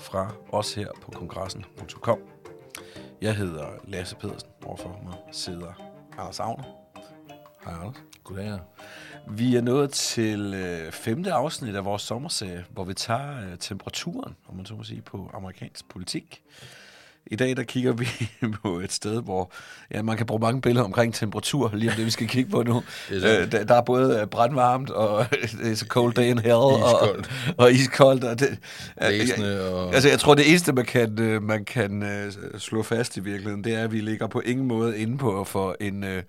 fra os her på kongressen.com. Jeg hedder Lasse Pedersen. Overfor mig sidder Anders Agner. Hej Anders. Goddag. Vi er nået til øh, femte afsnit af vores sommerserie, hvor vi tager øh, temperaturen, om man så må sige, på amerikansk politik. I dag der kigger vi på et sted, hvor ja, man kan bruge mange billeder omkring temperatur, lige om det, vi skal kigge på nu. Øh, der, der er både øh, brandvarmt, og it's a cold day in hell, og, Iskoldt. og iskoldt. Og det, Blæsende jeg, og- Altså, jeg tror, det eneste, man kan, øh, man kan øh, slå fast i virkeligheden, det er, at vi ligger på ingen måde inde på for en... Øh,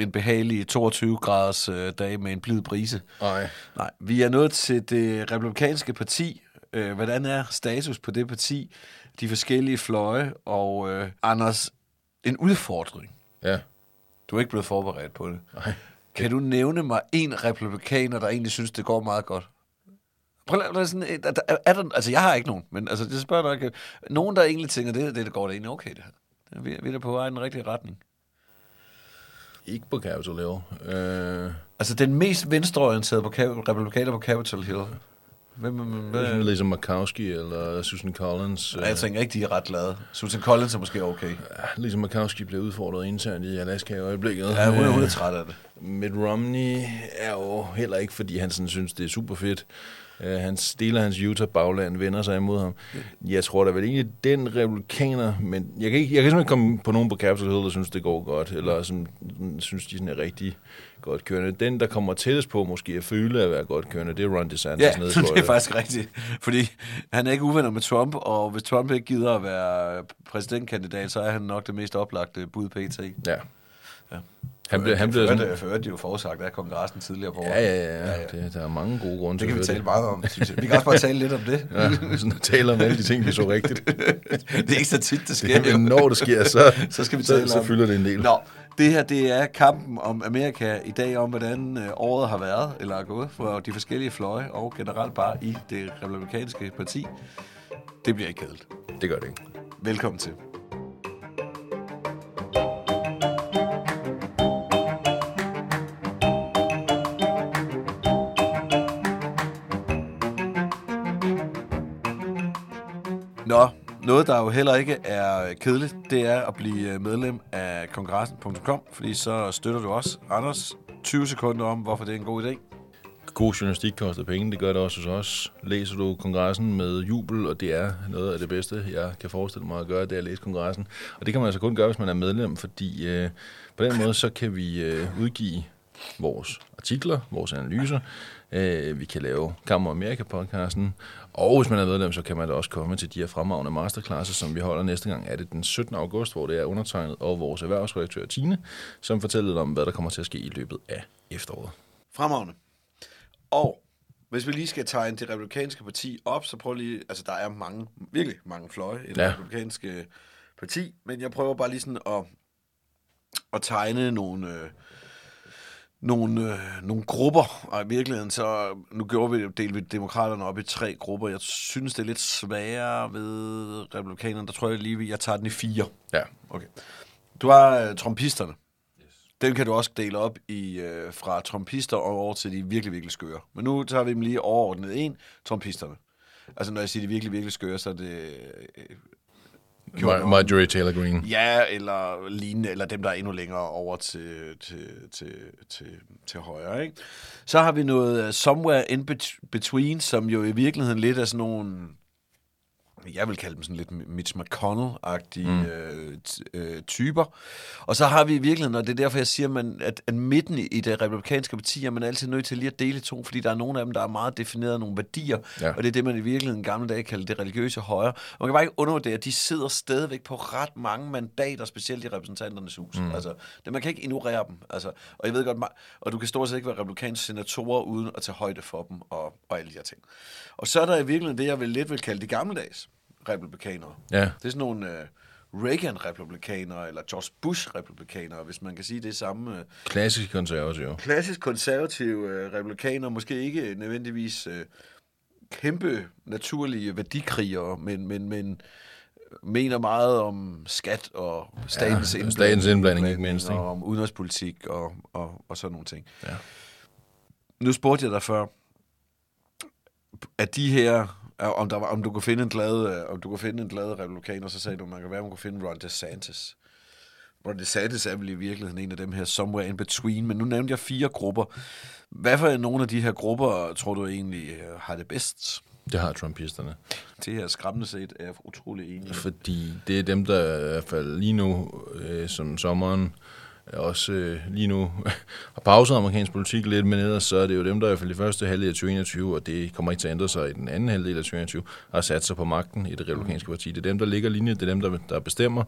en behagelig 22 graders øh, dag med en blid brise. Nej. Nej, vi er nået til det republikanske parti. Øh, hvordan er status på det parti? De forskellige fløje. Og øh, Anders, en udfordring. Ja. Du er ikke blevet forberedt på det. Nej. Kan du nævne mig en republikaner, der egentlig synes, det går meget godt? Prøv at lade sådan, er, er, er der, altså, jeg har ikke nogen, men altså, det spørger nok. Nogen, der egentlig tænker, det, det, det går det egentlig okay, det her. Vi, vi er da på vej i den rigtige retning. Ikke på Capitol Hill. Øh, Altså, den mest venstreorienterede på Cap- republikaner på Capitol Hill. Hvem, hvem, Ligesom Lisa Murkowski eller Susan Collins. Nej, jeg tænker ikke, de er ret glade. Susan Collins er måske okay. Lisa Murkowski blev udfordret internt i Alaska i øjeblikket. Ja, hun er, er Øh, træt af det. Mitt Romney er jo heller ikke, fordi han sådan synes, det er super fedt. Hans del af hans Utah-bagland vender sig imod ham. Jeg tror da vel egentlig, den republikaner, men jeg kan, ikke, jeg kan simpelthen komme på nogen på Capitol Hill, der synes, det går godt, eller som synes, de sådan er rigtig godt kørende. Den, der kommer tættest på måske at føle at være godt kørende, det er Ron DeSantis Ja, i det er faktisk rigtigt. Fordi han er ikke uvenner med Trump, og hvis Trump ikke gider at være præsidentkandidat, så er han nok det mest oplagte bud pt. Ja. Ja. Han blev, han blev sådan, førte det jo forudsagt af kongressen tidligere på året. Ja, ja, ja. ja. Det, der er mange gode grunde Det kan vi til tale meget om, synes jeg. Vi kan også bare tale lidt om det. Ja, sådan at tale om alle de ting, vi så rigtigt. det er ikke så tit, det sker. Det, men når det sker, så, så skal vi så, tale så om fylder det en del. Nå, det her det er kampen om Amerika i dag, om hvordan øh, året har været, eller er gået, for de forskellige fløje, og generelt bare i det republikanske parti. Det bliver ikke kedeligt. Det gør det ikke. Velkommen til. Noget der jo heller ikke er kedeligt, det er at blive øh, medlem af kongressen.com, fordi så støtter du også Anders 20 sekunder om, hvorfor det er en god idé. God journalistik koster penge, det gør det også hos os. Læser du kongressen med jubel, og det er noget af det bedste, jeg kan forestille mig at gøre, det er at læse kongressen. Og det kan man altså kun gøre, hvis man er medlem, fordi øh, på den måde, så kan vi øh, udgive vores artikler, vores analyser. Øh, vi kan lave Kammer Amerika-podcasten. Og hvis man er medlem, så kan man da også komme til de her fremragende masterclasses, som vi holder næste gang. Er det den 17. august, hvor det er undertegnet, og vores erhvervsredaktør Tine, som fortæller lidt om, hvad der kommer til at ske i løbet af efteråret. Fremragende. Og hvis vi lige skal tegne det republikanske parti op, så prøv lige, altså der er mange, virkelig mange fløje i det Ja. republikanske parti, men jeg prøver bare lige sådan at, at tegne nogle, øh, nogle, øh, nogle grupper, og i virkeligheden så, nu gjorde vi, delte vi demokraterne op i tre grupper. Jeg synes, det er lidt sværere ved republikanerne. Der tror jeg lige, jeg tager den i fire. Ja. Okay. Du har øh, trumpisterne. Den kan du også dele op i øh, fra trompister og over til de virkelig, virkelig skøre. Men nu tager vi dem lige overordnet en, trompisterne. Altså når jeg siger de virkelig, virkelig skøre, så er det... Øh, Ma- Marjorie Taylor Greene. Ja, eller lignende, eller dem, der er endnu længere over til, til, til, til, til højre. Ikke? Så har vi noget uh, Somewhere in bet- Between, som jo i virkeligheden lidt er sådan nogle jeg vil kalde dem sådan lidt Mitch McConnell-agtige mm. øh, øh, typer. Og så har vi i virkeligheden, og det er derfor, jeg siger, man, at, at midten i det republikanske parti er man altid nødt til lige at dele to, fordi der er nogle af dem, der er meget defineret nogle værdier, Ja. og det er det, man i virkeligheden gamle dage kaldte det religiøse højre. Og man kan bare ikke undervurdere, at de sidder stadigvæk på ret mange mandater, specielt i repræsentanternes hus. Mm. Altså, det, man kan ikke ignorere dem. Altså, og jeg ved godt, og du kan stort set ikke være republikansk senatorer uden at tage højde for dem og, og alle de her ting. Og så er der i virkeligheden det, jeg vil lidt vil kalde de gammeldags republikanere. Ja. Det er sådan nogle øh, Reagan-republikanere, eller George Bush-republikanere, hvis man kan sige det samme. Øh, Klassisk konservativ. klassisk konservative øh, republikanere, måske ikke nødvendigvis øh, kæmpe naturlige værdikrigere, men, men, men mener meget om skat og statens, Ja, indblanding, statens indblanding, ikke mindst, ikke? Og om udenrigspolitik og, og, og sådan nogle ting. Ja. Nu spurgte jeg dig før, at de her, om, der var, om du kunne finde en glad, øh, om du kunne finde en glad republikaner, så sagde du, man kan være, man kunne finde Ron DeSantis. Ron DeSantis er vel i virkeligheden en af dem her somewhere in between, men nu nævnte jeg fire grupper. Hvad for nogle af de her grupper tror du egentlig øh, har det bedst? Det har trumpisterne. Det her skræmmende set er jeg utrolig enig. Fordi det er dem, der i hvert fald lige nu, øh, som sommeren, øh, også øh, lige nu har pauset amerikansk politik lidt, men ellers så er det jo dem, der i hvert fald i første halvdel af 2021, og det kommer ikke til at ændre sig i den anden halvdel af 2021, har sat sig på magten i det republikanske parti. Det er dem, der ligger linje, det er dem, der, der bestemmer.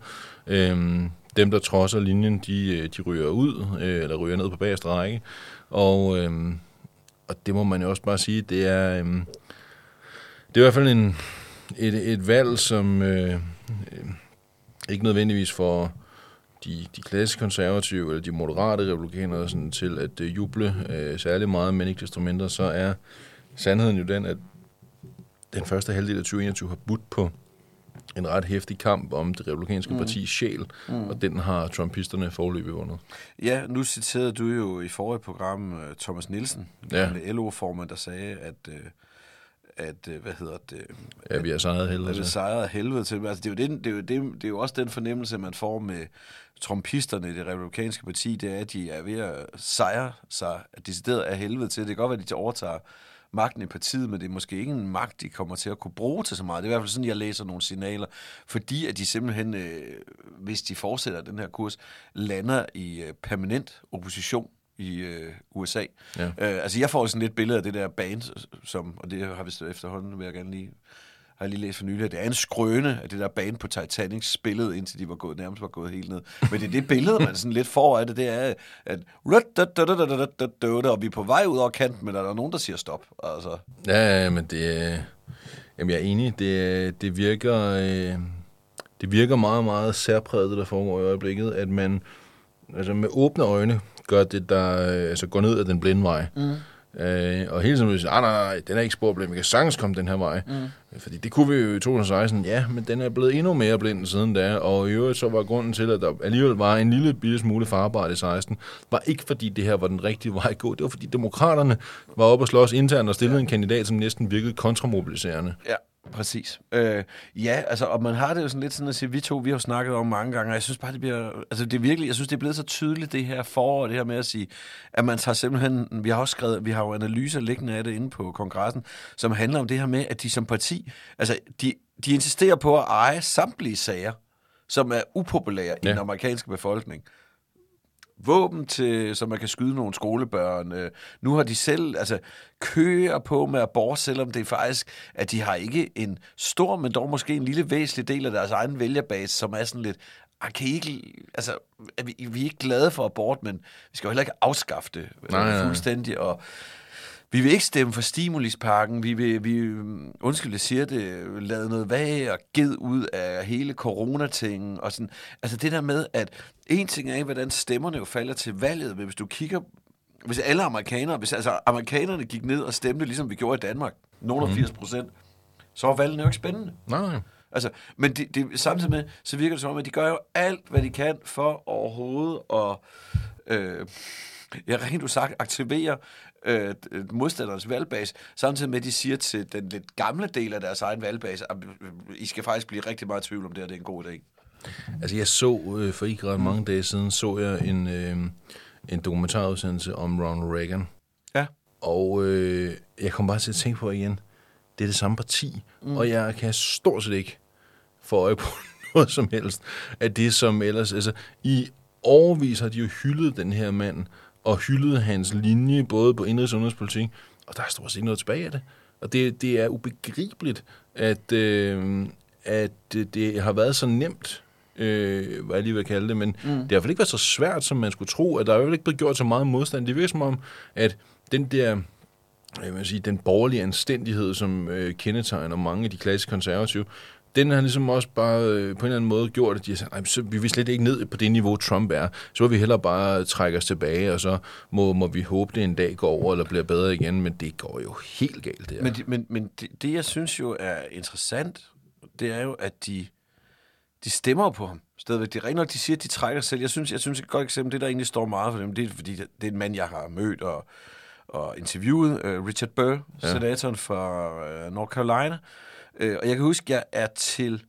Øhm, dem, der trodser linjen, de, øh, de ryger ud, øh, eller ryger ned på bagerste række. Og, øhm, og det må man jo også bare sige, det er, øhm, det er i hvert fald en, et, et valg, som øh, øh ikke nødvendigvis får de, de klassiske konservative eller de moderate republikanere sådan, til at øh, juble øh, særlig meget, men ikke desto mindre, så er sandheden jo den, at den første halvdel af 2021 har budt på en ret hæftig kamp om det republikanske mm. partis sjæl, mm. og den har trumpisterne forløbig vundet. Ja, nu citerede du jo i forrige program uh, Thomas Nielsen, Ja. LO-formand, der sagde, at, uh, at uh, hvad hedder det, Ja, vi har sejret helvede til. sejrede af helvede til. Altså, det, er jo den, det, er jo det, det er jo også den fornemmelse, man får med trumpisterne i det republikanske parti, det er, at de er ved at sejre sig decideret af helvede til. Det kan godt være, at de overtager magten i partiet, men det er måske ikke en magt, de kommer til at kunne bruge til så meget. Det er i hvert fald sådan, jeg læser nogle signaler, fordi at de simpelthen, øh, hvis de fortsætter den her kurs, lander i øh, permanent opposition i øh, USA. Ja. Øh, altså, jeg får sådan lidt billede af det der band, som, og det har vi efterhånden, vil jeg gerne lige har jeg lige læst for nylig, det er en skrøne, at det der band på Titanic spillede, indtil de var gået, nærmest var gået helt ned. Men det er det billede, man sådan lidt får af det, det er, at og vi er på vej ud over kanten, men der er nogen, der siger stop. Altså, Ja, ja, men det, jamen jeg er enig. Det, det virker, øh, det virker meget, meget særpræget, det der foregår i øjeblikket, at man altså med åbne øjne gør det, der øh, altså går ned ad den blinde vej. Mm. Øh, og hele tiden vil sige, nej, nej, nej, den er ikke sporblind, vi kan sagtens komme den her vej. Mm. Fordi det kunne vi jo i 2016, ja, men den er blevet endnu mere blind siden da, og i øvrigt så var grunden til, at der alligevel var en lille bitte smule farbart i 16, var ikke fordi det her var den rigtige vej at gå, det var fordi demokraterne var oppe og slås internt og stillede en kandidat, som næsten virkede kontramobiliserende. Ja, præcis. Øh, ja, altså, og man har det jo sådan lidt sådan at sige, vi to, vi har jo snakket om mange gange, og jeg synes bare, det bliver, altså det er virkelig, jeg synes, det er blevet så tydeligt, det her forår, det her med at sige, at man tager simpelthen, vi har også skrevet, vi har jo analyser liggende af det inde på kongressen, som handler om det her med, at de som parti, altså, de, de insisterer på at eje samtlige sager, som er upopulære ja. i den amerikanske befolkning våben til, så man kan skyde nogle skolebørn. Øh, Nu har de selv, altså, køer på med abort, selvom det er faktisk, at de har ikke en stor, men dog måske en lille væsentlig del af deres egen vælgerbase, som er sådan lidt, "Ah, kan I ikke, altså, er vi, vi er ikke glade for abort, men vi skal jo heller ikke afskaffe det øh, nej. fuldstændig, og vi vil ikke stemme for stimulispakken. Vi vil, vi, undskyld, jeg siger det, lade noget vag og ged ud af hele coronatingen. Og sådan. Altså det der med, at en ting er, hvordan stemmerne jo falder til valget, men hvis du kigger, hvis alle amerikanere, hvis altså amerikanerne gik ned og stemte, ligesom vi gjorde i Danmark, nogen af 80 procent, så var valgene jo ikke spændende. Nej, nej. Altså, men det, det, samtidig med, så virker det som om, at de gør jo alt, hvad de kan for overhovedet at, øh, ja, rent du sagt, aktivere øh, modstandernes valgbase, samtidig med, at de siger til den lidt gamle del af deres egen valgbase, at øh, I skal faktisk blive rigtig meget i tvivl om det her, det er en god idé. Altså jeg så øh, for ikke ret mange dage siden, så jeg en, øh, en dokumentarudsendelse om Ronald Reagan. Ja. Og øh, jeg kom bare til at tænke på igen, det er det samme parti, mm. og jeg kan stort set ikke få øje på noget som helst af det, som ellers... Altså, i overvis har de jo hyldet den her mand, og hyldet hans linje, både på indrigs- og udenrigspolitik, og der er stort set noget tilbage af det. Og det, det er ubegribeligt, at, øh, at det har været så nemt, øh, hvad jeg lige vil kalde det, men mm. det har i hvert fald ikke været så svært, som man skulle tro, at der er jo ikke blevet gjort så meget modstand. Det virker som om, at den der jeg vil sige, den borgerlige anstændighed, som øh, kendetegner mange af de klassiske konservative, den har ligesom også bare øh, på en eller anden måde gjort, at de har sagt, så vi vil slet ikke ned på det niveau, Trump er. Så vil vi hellere bare trække os tilbage, og så må, må vi håbe, det en dag går over, eller bliver bedre igen, men det går jo helt galt, det her. Men, de- men, men det, det, jeg synes jo er interessant, det er jo, at de, de stemmer på ham stadigvæk. Det er rent nok, de siger, at de trækker sig selv. Jeg synes, jeg synes et godt eksempel, det der egentlig står meget for dem, det er, fordi det det er en mand, jeg har mødt og, og interviewet, uh, Richard Burr, ja. senatoren fra uh, North Carolina. Uh, og jeg kan huske, jeg er til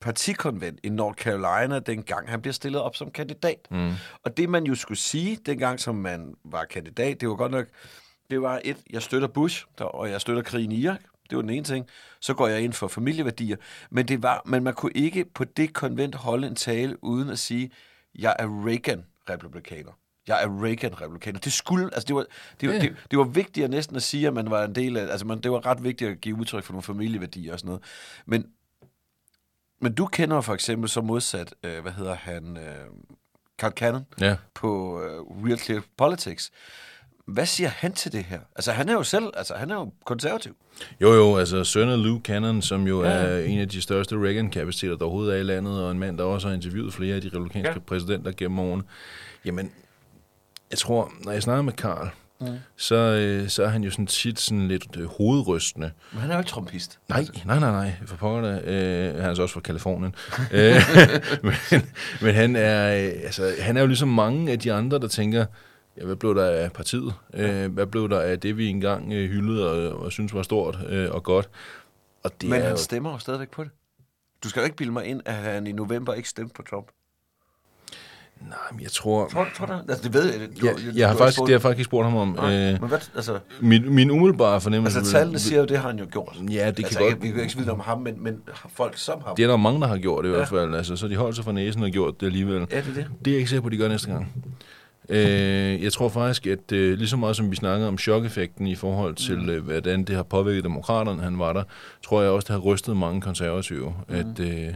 partikonvent i North Carolina, dengang han bliver stillet op som kandidat. Mm. Og det, man jo skulle sige, dengang som man var kandidat, det var godt nok, det var et, jeg støtter Bush, der, og jeg støtter krigen i Irak. Det var den ene ting. Så går jeg ind for familieværdier. Men, det var, men man kunne ikke på det konvent holde en tale uden at sige, jeg er Reagan-republikaner. Jeg er Reagan-republikaner. Det skulle, altså det var, det, var, Ja. det, det var vigtigere næsten at sige, at man var en del af, altså man, det var ret vigtigt at give udtryk for nogle familieværdier og sådan noget. Men, men du kender for eksempel så modsat, øh, hvad hedder han, øh, Carl Cannon Ja. på øh, Real Clear Politics. Hvad siger han til det her? Altså han er jo selv, altså han er jo konservativ. Jo, jo, altså søn af Luke Cannon, som jo Ja. er en af de største Reagan-kapaciteter, der overhovedet er i landet, og en mand, der også har interviewet flere af de republikanske ja. præsidenter gennem årene. Jamen, jeg tror, når jeg snakker med Karl, mm. så, øh, så er han jo sådan tit sådan lidt øh, hovedrystende. Men han er jo ikke trumpist. Nej, nej, nej, nej, for pokker da. Øh, han er så også fra Kalifornien. øh, men, men han er, øh, altså, han er jo ligesom mange af de andre, der tænker, ja, hvad blev der af partiet? Øh, hvad blev der af det, vi engang øh, hyldede og, og synes var stort øh, og godt? Og det Men er han jo, stemmer jo stadigvæk på det. Du skal jo ikke bilde mig ind, at han i november ikke stemte på Trump. Nej, men jeg tror... Tror, tror du? Altså, det ved jeg. Du, Jeg, du- jeg har faktisk, det har jeg faktisk ikke spurgt ham om. Nej, Øh, men hvad, altså, min, min umiddelbare fornemmelse... altså, tallene siger jo, det har han jo gjort. Ja, det kan altså, godt- ikke- Vi kan ikke vide om ham, men, men folk som ham. Det er der mange, der har gjort det i Ja. hvert fald. Altså, så de holdt sig for næsen og gjort det alligevel. Ja, det er det. Det er jeg ikke sikker på, de gør næste gang. Øh, jeg tror faktisk, at øh, lige så meget som vi snakker om chok-effekten i forhold til, mm. øh, hvordan det har påvirket demokraterne, han var der, tror jeg også, det har rystet mange konservative, mm. at, øh,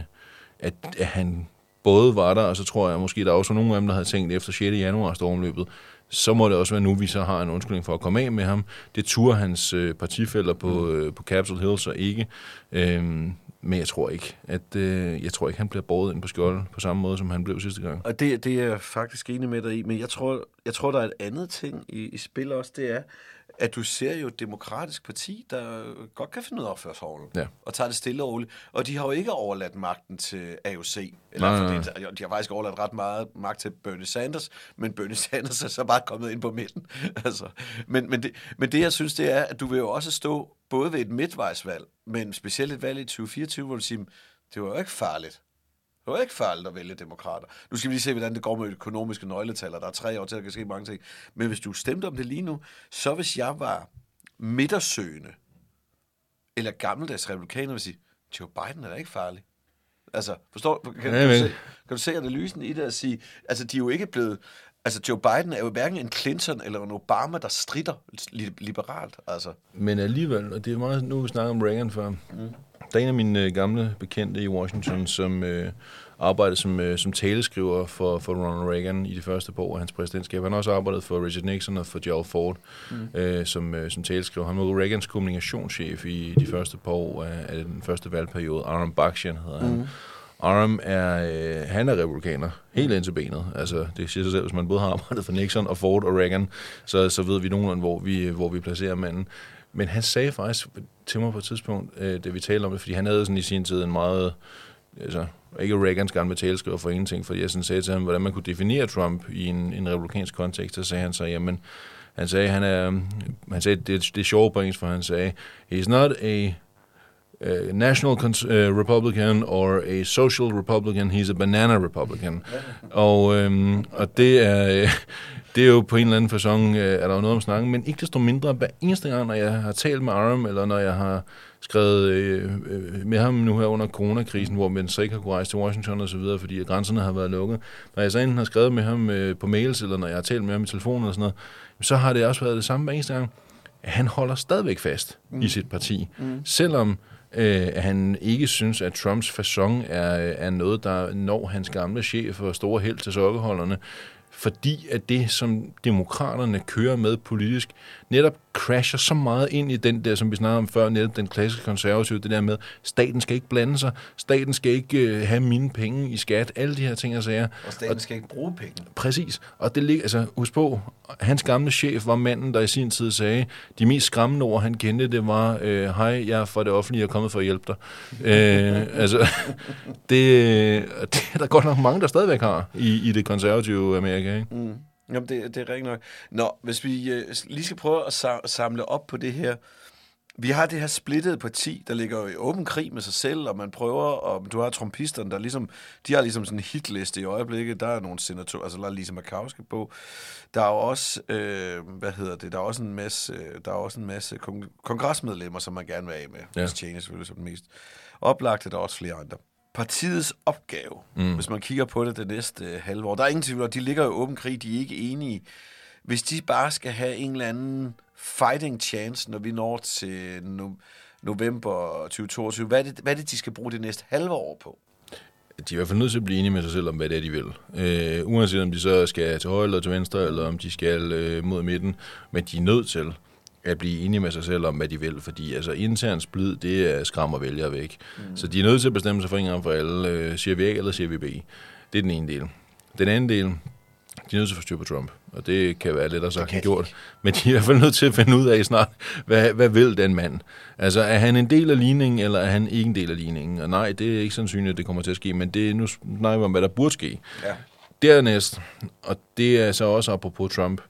at, at han både var der, og så tror jeg måske, der er også nogle af dem, der havde tænkt efter 6. januar stormløbet, så må det også være nu, vi så har en undskyldning for at komme af med ham. Det turer hans øh, partifælder på, øh, på Capitol Hill så ikke. Øhm, men jeg tror ikke, at øh, jeg tror ikke, han bliver båret ind på skjolden på samme måde, som han blev sidste gang. Og det, det er jeg faktisk enig med dig i, men jeg tror, jeg tror der er et andet ting i, i spil også, det er, at du ser jo et demokratisk parti, der godt kan finde ud af opførselsordenen, Ja. og tager det stille og roligt. Og de har jo ikke overladt magten til AOC. Eller Nej, nej, det, de har faktisk overladt ret meget magt til Bernie Sanders, men Bernie Sanders er så bare kommet ind på midten. altså, men, men, det, men det, jeg synes, det er, at du vil jo også stå både ved et midtvejsvalg, men specielt et valg i 2024, hvor du siger, det var jo ikke farligt. Det var ikke farligt at vælge demokrater. Nu skal vi lige se, hvordan det går med økonomiske nøgletaller. Der er tre år til, der kan ske mange ting. Men hvis du stemte om det lige nu, så hvis jeg var midtersøgende, eller gammeldags republikaner, vil sige, Joe Biden er da ikke farlig. Altså, forstår kan, kan, Ja, du vel. se, kan du se analysen i det at sige, altså de er jo ikke blevet, altså Joe Biden er jo hverken en Clinton eller en Obama, der strider li- liberalt, altså. Men alligevel, og det er meget, nu vi snakker om Reagan før, mm. der er en af mine øh, gamle bekendte i Washington, som øh, arbejdede som, øh, som taleskriver for, for Ronald Reagan i de første par år af hans præsidentskab. Han har også arbejdet for Richard Nixon og for Gerald Ford mm. øh, som, øh, som taleskriver. Han var Reagans kommunikationschef i de første par år af, af den første valgperiode. Aram Bakshian hedder han. Arm er, øh, han er republikaner, helt ind til benet. Altså, det siger sig selv, hvis man både har arbejdet for Nixon og Ford og Reagan, så, så ved vi nogenlunde, hvor vi, hvor vi placerer manden. Men han sagde faktisk til mig på et tidspunkt, øh, da vi talte om det, fordi han havde sådan i sin tid en meget, altså, ikke Reagans gamle taleskriver for ingenting, fordi jeg sådan sagde til ham, hvordan man kunne definere Trump i en, en republikansk kontekst, så sagde han så, jamen, han sagde, han er, han sagde, det, det er sjovt på engelsk, for han sagde, he's not a national cons- uh, Republican or a social Republican. He's a banana Republican. og, øhm, og det er... Øh, det er jo på en eller anden fasong, øh, er der jo noget om snakken, men ikke desto mindre, hver eneste gang, når jeg har talt med Aram, eller når jeg har skrevet øh, øh, med ham nu her under coronakrisen, hvor man så ikke har kunnet rejse til Washington og så videre, fordi grænserne har været lukket. Når jeg så enten har skrevet med ham øh, på mails, eller når jeg har talt med ham i telefonen og sådan noget, så har det også været det samme hver eneste gang. Han holder stadigvæk fast mm. i sit parti, mm. selvom øh, han ikke synes, at Trumps façon er, er noget, der når hans gamle chef og store held til sokkeholderne, fordi at det, som demokraterne kører med politisk, netop crasher så meget ind i den der, som vi snakkede om før, netop den klassiske konservative, det der med, staten skal ikke blande sig, staten skal ikke øh, have mine penge i skat, alle de her ting og sager. Og staten og, skal ikke bruge penge. Præcis, og det ligger, altså husk på, hans gamle chef var manden, der i sin tid sagde, de mest skræmmende ord, han kendte, det var, øh, hej, jeg er fra det offentlige, jeg er kommet for at hjælpe dig. øh, altså, det, det er der godt nok mange, der stadigvæk har i, i det konservative Amerika, ikke? Mm. Jamen, det, det er rigtigt nok. Nå, hvis vi øh, lige skal prøve at sa- samle op på det her. Vi har det her splittede parti, der ligger i åben krig med sig selv, og man prøver, og du har trumpisterne, der ligesom, de har ligesom sådan en hitliste i øjeblikket. Der er nogle senatorer, altså der er Lisa Makowski på. Der er jo også, øh, hvad hedder det, der er også en masse, der er også en masse kong- kongresmedlemmer, som man gerne vil af med. Ja. Cheney selvfølgelig som mest oplagte, der er også flere andre partiets opgave, mm. hvis man kigger på det det næste øh, halve år. Der er ingen tvivl om, de ligger i åben krig, de er ikke enige. Hvis de bare skal have en eller anden fighting chance, når vi når til no- november 2022, hvad er, det, hvad er det, de skal bruge det næste halve år på? De er i hvert fald nødt til at blive enige med sig selv om, hvad det er, de vil. Øh, uanset om de så skal til højre eller til venstre, eller om de skal øh, mod midten. Men de er nødt til at blive enige med sig selv om, hvad de vil, fordi altså intern splid, det er skræmmer vælgere væk. Mm. Så de er nødt til at bestemme sig for en gang for alle. Øh, siger vi A eller siger vi B? Det er den ene del. Den anden del, de er nødt til at få styr på Trump, og det kan være lidt at sagt gjort. Men de er i hvert fald nødt til at finde ud af snart, hvad, hvad vil den mand? Altså, er han en del af ligningen, eller er han ikke en del af ligningen? Og nej, det er ikke sandsynligt, at det kommer til at ske, men det, nu snakker vi om, hvad der burde ske. Ja. Dernæst, og det er så også apropos Trump,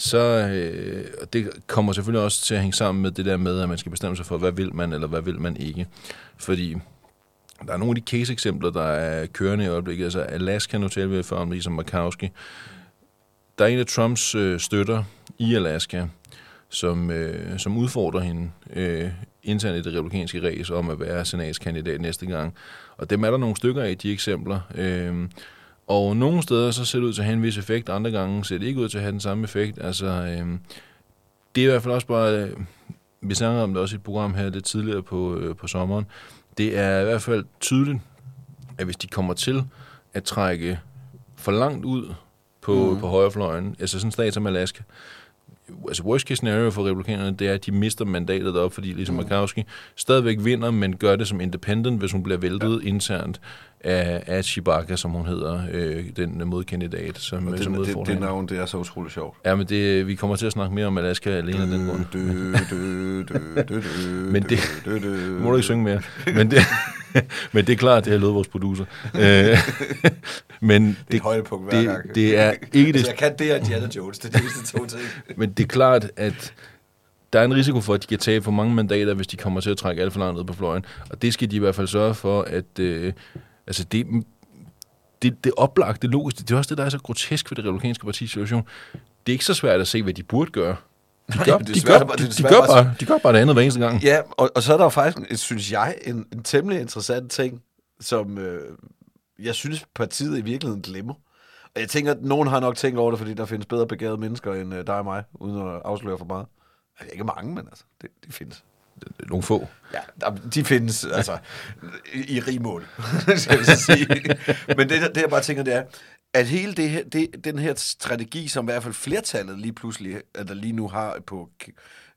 så øh, det kommer selvfølgelig også til at hænge sammen med det der med, at man skal bestemme sig for, hvad vil man, eller hvad vil man ikke. Fordi der er nogle af de case-eksempler, der er kørende i øjeblikket. Altså Alaska, nu talte vi før om ligesom Makowski. Der er en af Trumps øh, støtter i Alaska, som, øh, som udfordrer hende øh, internt i det republikanske race om at være senatskandidat næste gang. Og dem er der nogle stykker af, de eksempler. Øh, og nogle steder så ser det ud til at have en vis effekt, andre gange ser det ikke ud til at have den samme effekt. Altså, øh, det er i hvert fald også bare, øh, vi snakker om det også i et program her lidt tidligere på, øh, på sommeren, det er i hvert fald tydeligt, at hvis de kommer til at trække for langt ud på, mm. på højrefløjen, altså sådan en stat som Alaska, altså worst case scenario for republikanerne, det er, at de mister mandatet op, fordi ligesom mm. Makowski stadigvæk vinder, men gør det som independent, hvis hun bliver væltet ja. internt af, af Chewbacca, som hun hedder, øh, den modkandidat, som, og det, som det, det navn, det er så utroligt sjovt. Ja, men det, vi kommer til at snakke mere om Alaska alene af den grund. men det må du ikke synge mere. Men det, men det er klart, det har lød vores producer. men det, det, er hver det, gang. det er ikke det. Altså, jeg kan det og Janet Jones, det er de to ting. men det er klart, at der er en risiko for, at de kan tabe for mange mandater, hvis de kommer til at trække alt for langt ned på fløjen. Og det skal de i hvert fald sørge for, at... Øh, altså det, det, det oplagte, det logiske, det er også det, der er så grotesk ved det republikanske partis situation. Det er ikke så svært at se, hvad de burde gøre. De gør, de, gør, de, de, gør bare, de gør bare det andet hver eneste gang. Ja, og, og så er der jo faktisk, synes jeg, en, en temmelig interessant ting, som øh, jeg synes, partiet i virkeligheden glemmer. Og jeg tænker, at nogen har nok tænkt over det, fordi der findes bedre begavede mennesker end øh, dig og mig, uden at afsløre for meget. Altså, ikke mange, men altså, det, de findes. Nogle få. Ja, de findes altså i, i rig mål, skal jeg sige. Men det, det, jeg bare tænker, det er, at hele det her, det, den her strategi, som i hvert fald flertallet lige pludselig, eller lige nu har på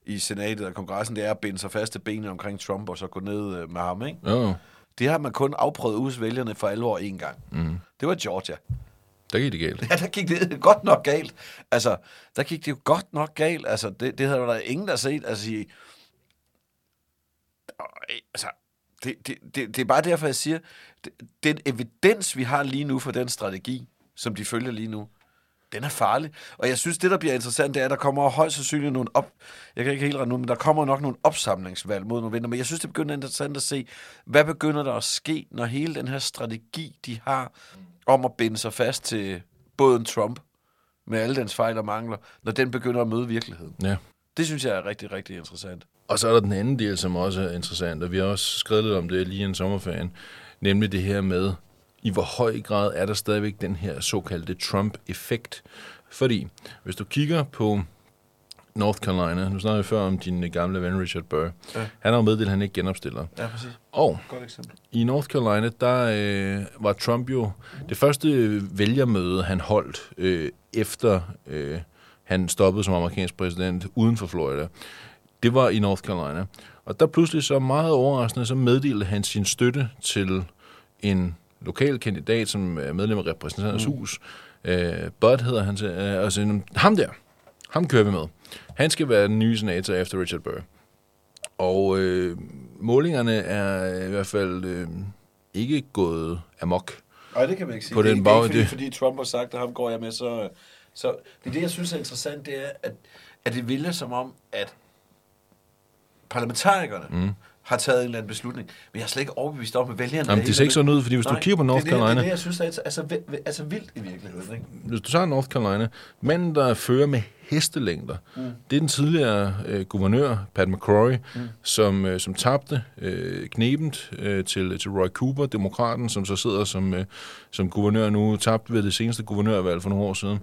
i senatet og kongressen, det er at binde sig fast til benene omkring Trump, og så gå ned øh, med ham, ikke? Oh. Det har man kun afprøvet hos vælgerne for alvor en gang. Mm. Det var Georgia. Der gik det galt. Ja, der gik det godt nok galt. Altså, der gik det jo godt nok galt. Altså, det, det havde der ingen, der set. Altså, sige, altså, det, det, det, det er bare derfor, jeg siger, den evidens, vi har lige nu for den strategi, som de følger lige nu, den er farlig. Og jeg synes, det, der bliver interessant, det er, at der kommer højst sandsynligt nogle op... Jeg kan ikke helt regne ud, men der kommer nok nogle opsamlingsvalg mod nogle vinter. Men jeg synes, det begynder interessant at se, hvad begynder der at ske, når hele den her strategi, de har om at binde sig fast til båden Trump, med alle dens fejl og mangler, når den begynder at møde virkeligheden. Ja. Det synes jeg er rigtig, rigtig interessant. Og så er der den anden del, som også er interessant, og vi har også skrevet lidt om det lige en sommerferien, nemlig det her med, i hvor høj grad er der stadigvæk den her såkaldte Trump-effekt. Fordi hvis du kigger på North Carolina, nu snakkede vi før om din gamle ven Richard Burr, ja. han har jo meddelt, at han ikke genopstiller. Ja, præcis. Og Godt eksempel. i North Carolina, der øh, var Trump jo det første vælgermøde, han holdt øh, efter øh, han stoppede som amerikansk præsident uden for Florida. Det var i North Carolina. Og der pludselig så meget overraskende, så meddelte han sin støtte til en lokal kandidat, som er medlem af repræsentanternes mm. hus. Øh, Bud hedder han til. Øh, altså, ham der, ham kører vi med. Han skal være den nye senator efter Richard Burr. Og øh, målingerne er i hvert fald øh, ikke gået amok. Nej, det kan man ikke sige. På det, den ikke- det er bag- ikke, fordi, det- fordi Trump har sagt, at ham går jeg med, så... Så det er det, jeg synes er interessant, det er, at, at det ville som om, at parlamentarikerne mm. Har taget en eller anden beslutning. Men jeg er slet ikke overbevist om, at vælgerne... Jamen, er det ser ikke sådan ud, fordi hvis du Nej, kigger på North Carolina- Det er det, jeg synes er altså, altså, altså vildt i virkeligheden. Ikke? hvis du tager North Carolina, manden, der fører med hestelængder, mm. det er den tidligere øh, guvernør, Pat McCrory, mm. som, øh, som tabte øh, knebent øh, til, til Roy Cooper, demokraten, som så sidder som, øh, som guvernør nu, tabte ved det seneste guvernørvalg for nogle år siden.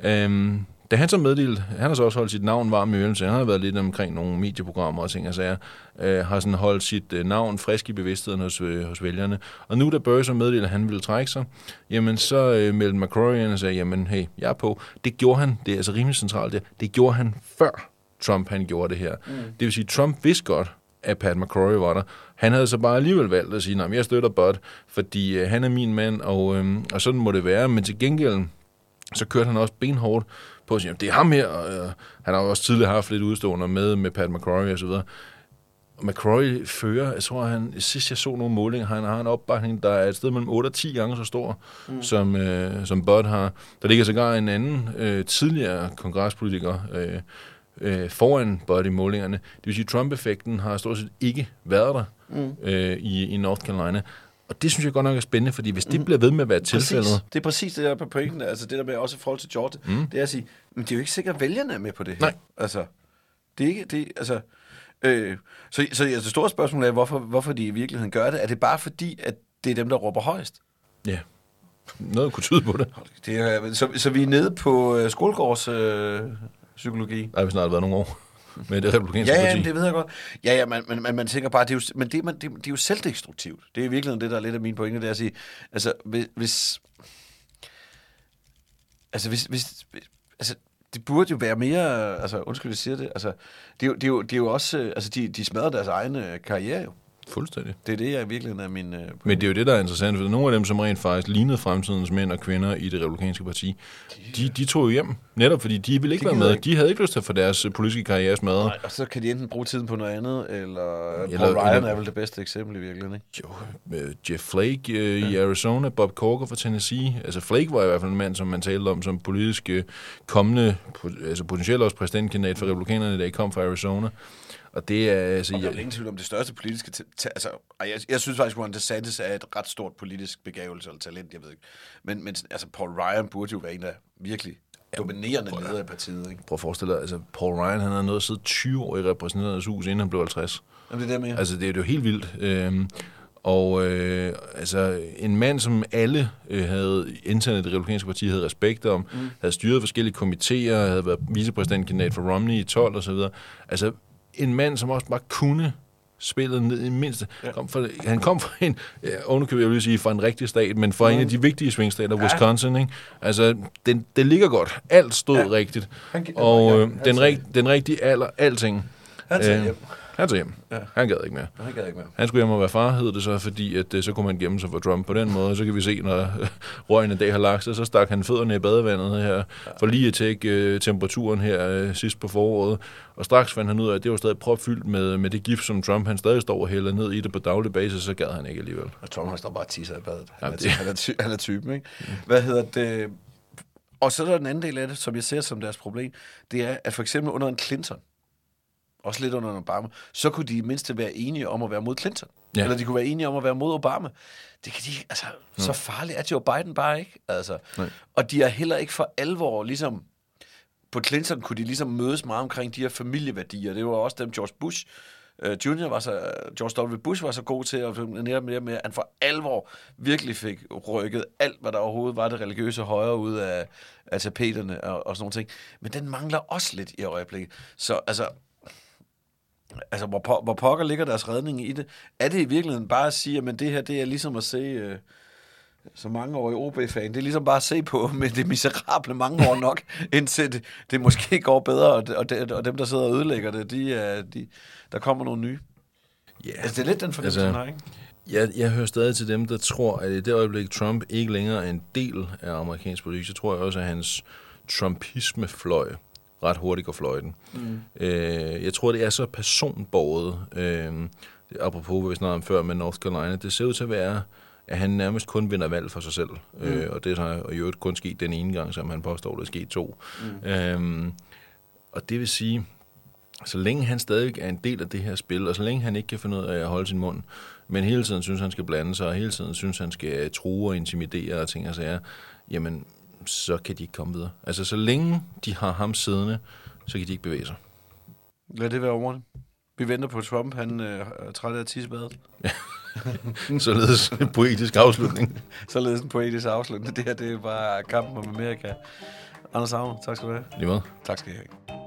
Mm. Øhm, da han så meddelte, han har så også holdt sit navn varm i ølen, så han har været lidt omkring nogle medieprogrammer og ting og sager, øh, har sådan holdt sit øh, navn frisk i bevidstheden hos, øh, hos vælgerne. Og nu da Burr så meddelte, at han ville trække sig, jamen så øh, meldte McCrory og sagde, jamen hey, jeg er på. Det gjorde han, det er altså rimelig centralt det, det gjorde han før Trump han gjorde det her. Mm. Det vil sige, Trump vidste godt, at Pat McCrory var der. Han havde så bare alligevel valgt at sige, at jeg støtter Bud, fordi øh, han er min mand, og, øh, og sådan må det være. Men til gengæld, så kørte han også benhårdt på at sige, det er ham her, og øh, han har jo også tidligere haft lidt udstående med, med Pat McCrory og så videre. Og McCrory fører, jeg tror, han, sidst jeg så nogle målinger, han har en opbakning, der er et sted mellem 8 og 10 gange så stor, mm. som, øh, som Bud har. Der ligger sågar en anden øh, tidligere kongrespolitiker øh, øh, foran Bud i målingerne. Det vil sige, at Trump-effekten har stort set ikke været der mm. øh, i, i North Carolina. Og det synes jeg godt nok er spændende, fordi hvis det bliver ved med at være tilfældet, Præcis. Det er præcis det der på pointen, altså det der med også i forhold til Georgia, mm. det er at sige, men det er jo ikke sikkert, at vælgerne er med på det her. Nej. Altså, det er ikke, det, altså, øh, så, så det store spørgsmål er, hvorfor, hvorfor de i virkeligheden gør det. Er det bare fordi, at det er dem, der råber højst? ja, noget kunne tyde på det. Det er, så, så vi er nede på øh, skolegårds øh, psykologi. Der har vi snart været nogle år med det republikanske Ja, ja, parti. men det ved jeg godt. Ja, ja, men, men, men man tænker bare, det er jo, men det, man, det, det er jo selvdestruktivt. Det er i virkeligheden det, der er lidt af min pointe, det er at sige, altså, hvis, hvis altså, hvis, hvis, altså, det burde jo være mere, altså, undskyld, jeg siger det, altså, det er jo, det er jo, det er jo også, øh, altså, de, de smadrer deres egen øh, karriere jo. Fuldstændig. Det er det, jeg i virkeligheden er min... Øh, Men det er jo det, der er interessant, for nogle af dem, som rent faktisk lignede fremtidens mænd og kvinder i det republikanske parti, de, de tog jo hjem, netop fordi de ville ikke De være med. ikke. De havde ikke lyst til at få deres øh, politiske karriere smadret. Nej, og så kan de enten bruge tiden på noget andet, eller, eller Paul Ryan eller- er vel det bedste eksempel i virkeligheden, ikke? Jo, øh, Jeff Flake øh, i Arizona, Bob Corker fra Tennessee. Altså Flake var i hvert fald en mand, som man talte om som politisk øh, kommende, altså potentielt også præsidentkandidat for republikanerne, da I kom fra Arizona. Og det er, altså... Og der er ingen tvivl om det største politiske... altså, jeg, jeg synes faktisk, Ron DeSantis er et ret stort politisk begavelse eller talent, jeg ved ikke. Men, men altså, Paul Ryan burde jo være en af virkelig dominerende ledere i partiet, ikke? prøv at forestille dig, altså Paul Ryan, han havde nået at sidde 20 år i repræsentanternes hus, inden han blev 50. Jamen, det er det med. Altså, det er jo helt vildt. Øhm, og øh, altså, en mand, som alle øh, havde internt i det republikanske parti havde respekt om, mm. havde styret forskellige komitéer, havde været vicepræsidentkandidat for Romney i 12 og så videre. Altså, en mand, som også bare kunne spillet ned i mindste. Ja. Kom fra, han kom fra en, ja, ovenikøbet, jeg vil sige, fra en rigtig stat, men fra mm. en af de vigtige svingstater, ja. Wisconsin. Ikke? Altså, den, det ligger godt. Alt stod ja. rigtigt. Han Og øh, han den, sagde- rig, den rigtige alder, alting. Han tager Øh. Han tog hjem. Ja. Han gad ikke mere. Han gad ikke mere. Han skulle hjem og være far, hed det så, fordi at, øh, så kunne man gemme sig for Trump på den måde. Så kan vi se, når øh, røgen en dag har lagt sig, så stak han fødderne i badevandet her, for lige at tjekke øh, temperaturen her øh, sidst på foråret. Og straks fandt han ud af, at det var stadig propfyldt med, med det gift, som Trump han stadig står og hælder ned i det på daglig basis, så gad han ikke alligevel. Og Tom, han står bare og tisser i badet. Han, Jamen, er, det- han, er, ty- han er typen, ikke? Hvad hedder det? Og så er der den anden del af det, som jeg ser som deres problem, det er, at for eksempel under en Clinton, også lidt under Obama, så kunne de i mindste være enige om at være mod Clinton. Ja. Ja. Eller de kunne være enige om at være mod Obama. Det kan de, altså, så farligt er Joe Biden bare ikke. Altså. Nej. Og de er heller ikke for alvor, ligesom, på Clinton kunne de ligesom mødes meget omkring de her familieværdier. Det var også dem, George Bush uh, Jr. var så, George W. Bush var så god til at mere mere med, at han for alvor virkelig fik rykket alt, hvad der overhovedet var det religiøse højre ud af, af tapeterne og, og sådan nogle ting. Men den mangler også lidt i øjeblikket. Så altså, altså hvor, po- hvor pokker ligger deres redning i det? Er det i virkeligheden bare at sige, at det her det er ligesom at se... Øh, så mange år i OB-fan. Det er ligesom bare at se på med det miserable mange år nok, indtil det, det måske går bedre, og, og, det, og dem, der sidder og ødelægger det, de, er, de, der kommer nogle nye. Ja, Altså, det er lidt den fornemmelse, Altså, altså, ikke? Jeg, jeg hører stadig til dem, der tror, at i det øjeblik Trump ikke længere er en del af amerikansk politik, så tror jeg også, at hans trumpisme-fløj ret hurtigt går fløjten. Mm. Øh, jeg tror, det er så personborget, øh, apropos hvad vi snakkede om før med North Carolina, det ser ud til at være, at han nærmest kun vinder valg for sig selv. Mm. Øh, og det i øvrigt kun sket den ene gang, som han påstår, det er sket to. Mm. Øh, og det vil sige, så længe han stadig er en del af det her spil, og så længe han ikke kan finde ud af at holde sin mund, men hele tiden synes, han skal blande sig, og hele tiden synes, han skal true og intimidere og ting og sager, jamen, så kan de ikke komme videre. Altså, så længe de har ham siddende, så kan de ikke bevæge sig. Lad det være ordene. Vi venter på Trump. Han øh, er træt af tissebadet. Således en poetisk afslutning. Således en poetisk afslutning. Det her det er bare kampen om Amerika. Anders Havn, tak skal du have. Lige måde. Tak skal I have.